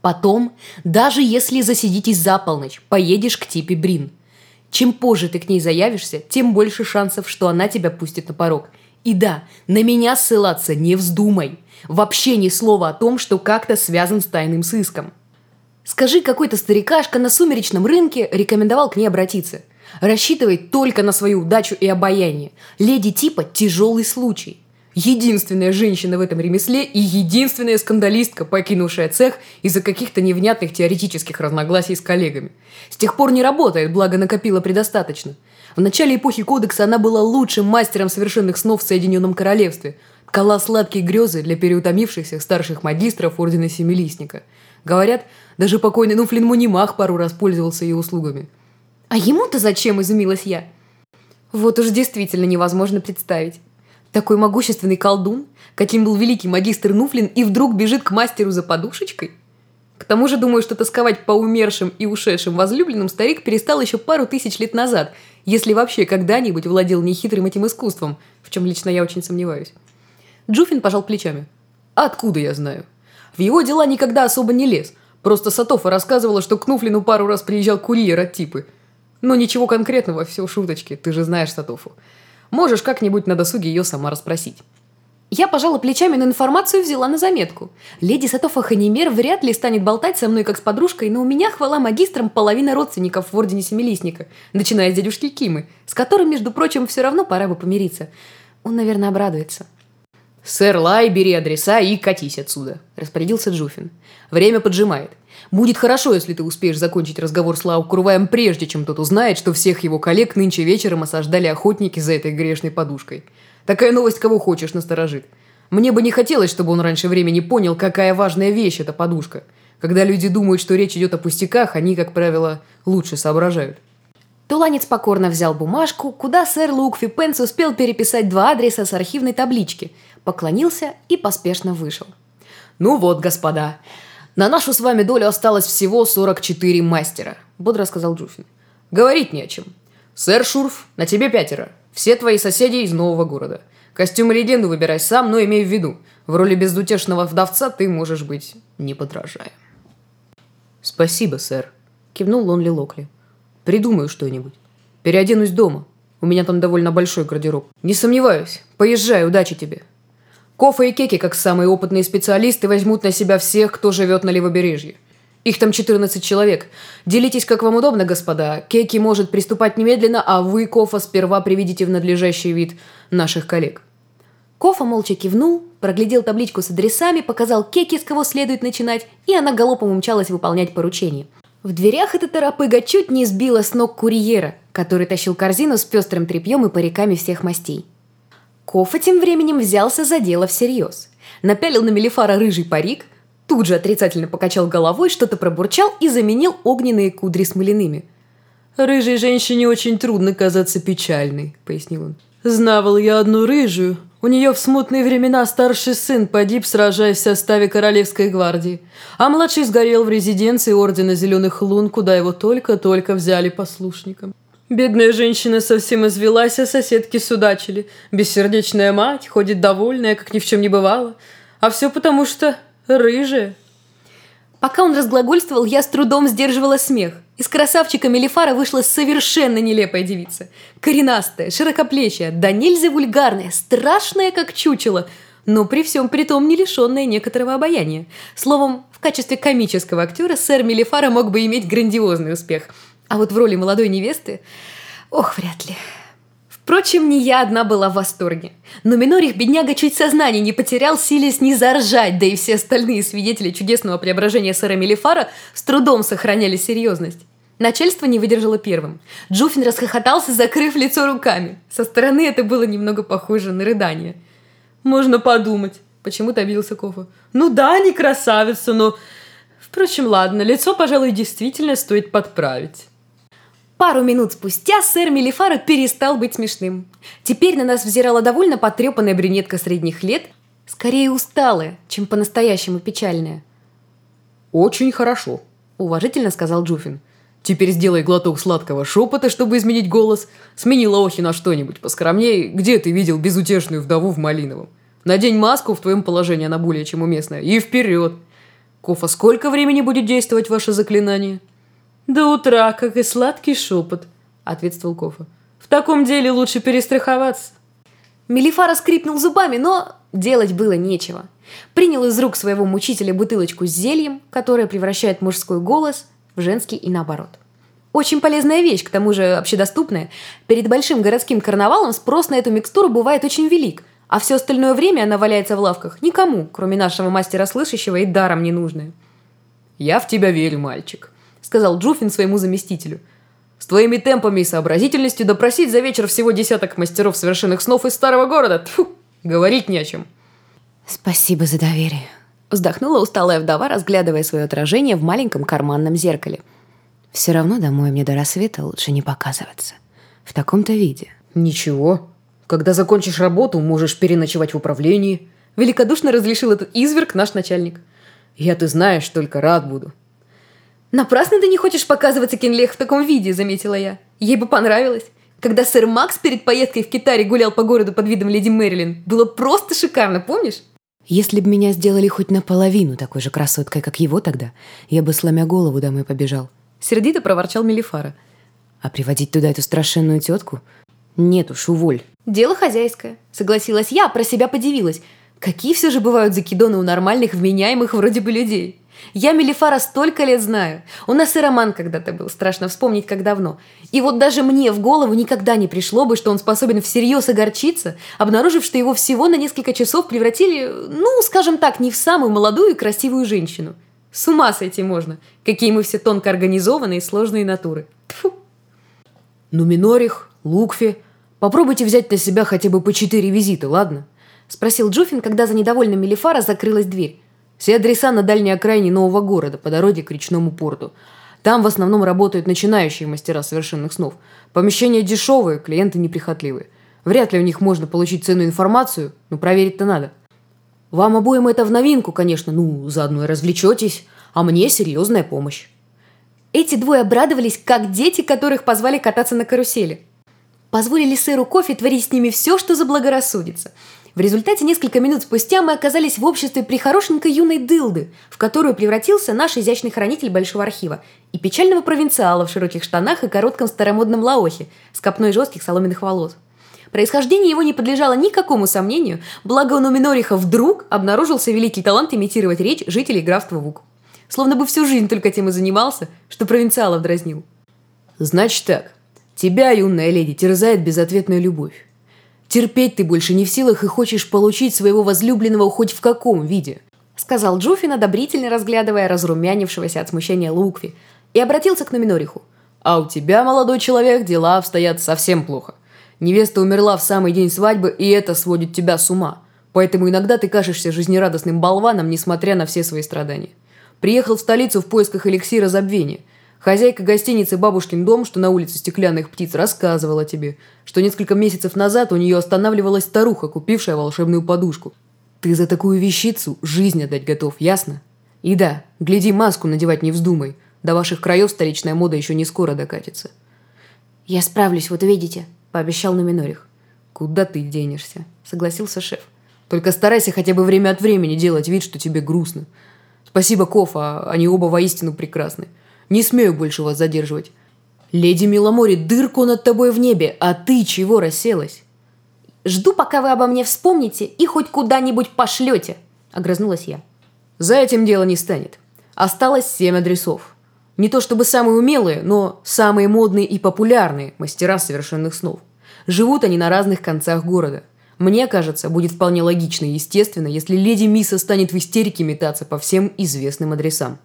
Потом, даже если засидитесь за полночь, поедешь к типе Брин. Чем позже ты к ней заявишься, тем больше шансов, что она тебя пустит на порог. И да, на меня ссылаться не вздумай. Вообще ни слова о том, что как-то связан с тайным сыском. Скажи, какой-то старикашка на сумеречном рынке рекомендовал к ней обратиться. Рассчитывай только на свою удачу и обаяние. Леди типа – тяжелый случай. Единственная женщина в этом ремесле и единственная скандалистка, покинувшая цех из-за каких-то невнятных теоретических разногласий с коллегами. С тех пор не работает, благо накопила предостаточно. В начале эпохи Кодекса она была лучшим мастером совершенных снов в Соединенном Королевстве. Ткала сладкие грезы для переутомившихся старших магистров Ордена Семилистника. Говорят, даже покойный Нуфлин Мунимах пару раз пользовался ее услугами. «А ему-то зачем?» – изумилась я. Вот уж действительно невозможно представить. Такой могущественный колдун, каким был великий магистр Нуфлин, и вдруг бежит к мастеру за подушечкой? К тому же, думаю, что тосковать по умершим и ушедшим возлюбленным старик перестал еще пару тысяч лет назад, если вообще когда-нибудь владел нехитрым этим искусством, в чем лично я очень сомневаюсь. Джуфин пожал плечами. «Откуда я знаю? В его дела никогда особо не лез. Просто Сатофа рассказывала, что к Нуфлину пару раз приезжал курьер от типы. Но ничего конкретного, все шуточки, ты же знаешь Сатофу. Можешь как-нибудь на досуге ее сама расспросить. Я пожала плечами, но информацию взяла на заметку. Леди Сатофа Ханимер вряд ли станет болтать со мной как с подружкой, но у меня, хвала магистрам, половина родственников в Ордене Семилистника, начиная с дядюшки Кимы, с которым, между прочим, все равно пора бы помириться. Он, наверное, обрадуется. «Сэр Лай, бери адреса и катись отсюда», – распорядился Джуфин. «Время поджимает. Будет хорошо, если ты успеешь закончить разговор с Лау Курваем, прежде чем тот узнает, что всех его коллег нынче вечером осаждали охотники за этой грешной подушкой. Такая новость кого хочешь насторожит. Мне бы не хотелось, чтобы он раньше времени понял, какая важная вещь эта подушка. Когда люди думают, что речь идет о пустяках, они, как правило, лучше соображают. Туланец покорно взял бумажку, куда сэр Лукфи Пенс успел переписать два адреса с архивной таблички, поклонился и поспешно вышел. «Ну вот, господа, на нашу с вами долю осталось всего 44 мастера», – бодро сказал Джуфин. «Говорить не о чем. Сэр Шурф, на тебе пятеро. Все твои соседи из нового города. Костюм легенду выбирай сам, но имей в виду, в роли безутешного вдовца ты можешь быть неподражаем». «Спасибо, сэр», – кивнул Лонли Локли. «Придумаю что-нибудь. Переоденусь дома. У меня там довольно большой гардероб. Не сомневаюсь. Поезжай, удачи тебе». Кофа и Кеки, как самые опытные специалисты, возьмут на себя всех, кто живет на левобережье. Их там 14 человек. Делитесь, как вам удобно, господа. Кеки может приступать немедленно, а вы, Кофа, сперва приведите в надлежащий вид наших коллег». Кофа молча кивнул, проглядел табличку с адресами, показал Кеки, с кого следует начинать, и она галопом умчалась выполнять поручение. В дверях эта торопыга чуть не сбила с ног курьера, который тащил корзину с пестрым тряпьем и париками всех мастей. Кофа тем временем взялся за дело всерьез. Напялил на Мелифара рыжий парик, тут же отрицательно покачал головой, что-то пробурчал и заменил огненные кудри смоляными. «Рыжей женщине очень трудно казаться печальной», — пояснил он. «Знавал я одну рыжую. У нее в смутные времена старший сын погиб, сражаясь в составе Королевской гвардии, а младший сгорел в резиденции Ордена Зеленых Лун, куда его только-только взяли послушником. Бедная женщина совсем извелась, а соседки судачили. Бессердечная мать, ходит довольная, как ни в чем не бывало. А все потому, что рыжая. Пока он разглагольствовал, я с трудом сдерживала смех. Из красавчика Мелифара вышла совершенно нелепая девица. Коренастая, широкоплечья, да нельзя вульгарная, страшная, как чучело, но при всем при том не лишенная некоторого обаяния. Словом, в качестве комического актера сэр Мелифара мог бы иметь грандиозный успех – а вот в роли молодой невесты... Ох, вряд ли. Впрочем, не я одна была в восторге. Но Минорих, бедняга, чуть сознание не потерял, силясь не заржать, да и все остальные свидетели чудесного преображения сэра Мелифара с трудом сохраняли серьезность. Начальство не выдержало первым. Джуфин расхохотался, закрыв лицо руками. Со стороны это было немного похоже на рыдание. «Можно подумать», — почему-то обиделся Кофа. «Ну да, не красавица, но...» Впрочем, ладно, лицо, пожалуй, действительно стоит подправить. Пару минут спустя сэр Мелифара перестал быть смешным. Теперь на нас взирала довольно потрепанная брюнетка средних лет, скорее усталая, чем по-настоящему печальная. «Очень хорошо», – уважительно сказал Джуфин. «Теперь сделай глоток сладкого шепота, чтобы изменить голос. Смени лаохи на что-нибудь поскромнее. Где ты видел безутешную вдову в Малиновом? Надень маску, в твоем положении она более чем уместная. И вперед!» Кофа, сколько времени будет действовать ваше заклинание? До утра, как и сладкий шепот, ответствовал Кофа. В таком деле лучше перестраховаться. Мелифара скрипнул зубами, но делать было нечего. Принял из рук своего мучителя бутылочку с зельем, которое превращает мужской голос в женский и наоборот. Очень полезная вещь, к тому же общедоступная. Перед большим городским карнавалом спрос на эту микстуру бывает очень велик, а все остальное время она валяется в лавках никому, кроме нашего мастера слышащего и даром не нужная. «Я в тебя верю, мальчик», — сказал Джуфин своему заместителю. «С твоими темпами и сообразительностью допросить за вечер всего десяток мастеров совершенных снов из старого города, тьфу, говорить не о чем». «Спасибо за доверие», — вздохнула усталая вдова, разглядывая свое отражение в маленьком карманном зеркале — все равно домой мне до рассвета лучше не показываться. В таком-то виде. Ничего. Когда закончишь работу, можешь переночевать в управлении. Великодушно разрешил этот изверг наш начальник. Я, ты знаешь, только рад буду. Напрасно ты не хочешь показываться, Кенлех, в таком виде, заметила я. Ей бы понравилось. Когда сэр Макс перед поездкой в Китаре гулял по городу под видом леди Мэрилин, было просто шикарно, помнишь? Если бы меня сделали хоть наполовину такой же красоткой, как его тогда, я бы, сломя голову, домой побежал. Сердито проворчал Мелифара. А приводить туда эту страшенную тетку? Нет уж, уволь. Дело хозяйское. Согласилась я, про себя подивилась. Какие все же бывают закидоны у нормальных, вменяемых вроде бы людей. Я Мелифара столько лет знаю. У нас и роман когда-то был, страшно вспомнить, как давно. И вот даже мне в голову никогда не пришло бы, что он способен всерьез огорчиться, обнаружив, что его всего на несколько часов превратили, ну, скажем так, не в самую молодую и красивую женщину. С ума сойти можно. Какие мы все тонко организованные и сложные натуры. Тьфу. Ну, Минорих, Лукфи, попробуйте взять на себя хотя бы по четыре визита, ладно? Спросил Джуфин, когда за недовольным Мелифара закрылась дверь. Все адреса на дальней окраине нового города, по дороге к речному порту. Там в основном работают начинающие мастера совершенных снов. Помещения дешевые, клиенты неприхотливые. Вряд ли у них можно получить ценную информацию, но проверить-то надо. Вам обоим это в новинку, конечно, ну, заодно и развлечетесь, а мне серьезная помощь. Эти двое обрадовались, как дети, которых позвали кататься на карусели. Позволили сыру кофе творить с ними все, что заблагорассудится. В результате несколько минут спустя мы оказались в обществе прихорошенькой юной дылды, в которую превратился наш изящный хранитель Большого архива, и печального провинциала в широких штанах и коротком старомодном лаохе с копной жестких соломенных волос. Происхождение его не подлежало никакому сомнению, благо у Нуминориха вдруг обнаружился великий талант имитировать речь жителей графства Вук. Словно бы всю жизнь только тем и занимался, что провинциалов дразнил. «Значит так, тебя, юная леди, терзает безответная любовь. Терпеть ты больше не в силах и хочешь получить своего возлюбленного хоть в каком виде», сказал Джуфин, одобрительно разглядывая разрумянившегося от смущения Лукви, и обратился к Нуминориху. «А у тебя, молодой человек, дела обстоят совсем плохо. Невеста умерла в самый день свадьбы, и это сводит тебя с ума. Поэтому иногда ты кажешься жизнерадостным болваном, несмотря на все свои страдания. Приехал в столицу в поисках эликсира забвения. Хозяйка гостиницы «Бабушкин дом», что на улице стеклянных птиц, рассказывала тебе, что несколько месяцев назад у нее останавливалась старуха, купившая волшебную подушку. Ты за такую вещицу жизнь отдать готов, ясно? И да, гляди, маску надевать не вздумай. До ваших краев столичная мода еще не скоро докатится. Я справлюсь, вот увидите, – пообещал Нуминорих. «Куда ты денешься?» – согласился шеф. «Только старайся хотя бы время от времени делать вид, что тебе грустно. Спасибо, Кофа, они оба воистину прекрасны. Не смею больше вас задерживать. Леди Миломори, дырку над тобой в небе, а ты чего расселась?» «Жду, пока вы обо мне вспомните и хоть куда-нибудь пошлете», – огрызнулась я. «За этим дело не станет. Осталось семь адресов. Не то чтобы самые умелые, но самые модные и популярные мастера совершенных снов. Живут они на разных концах города. Мне кажется, будет вполне логично и естественно, если леди Миса станет в истерике метаться по всем известным адресам.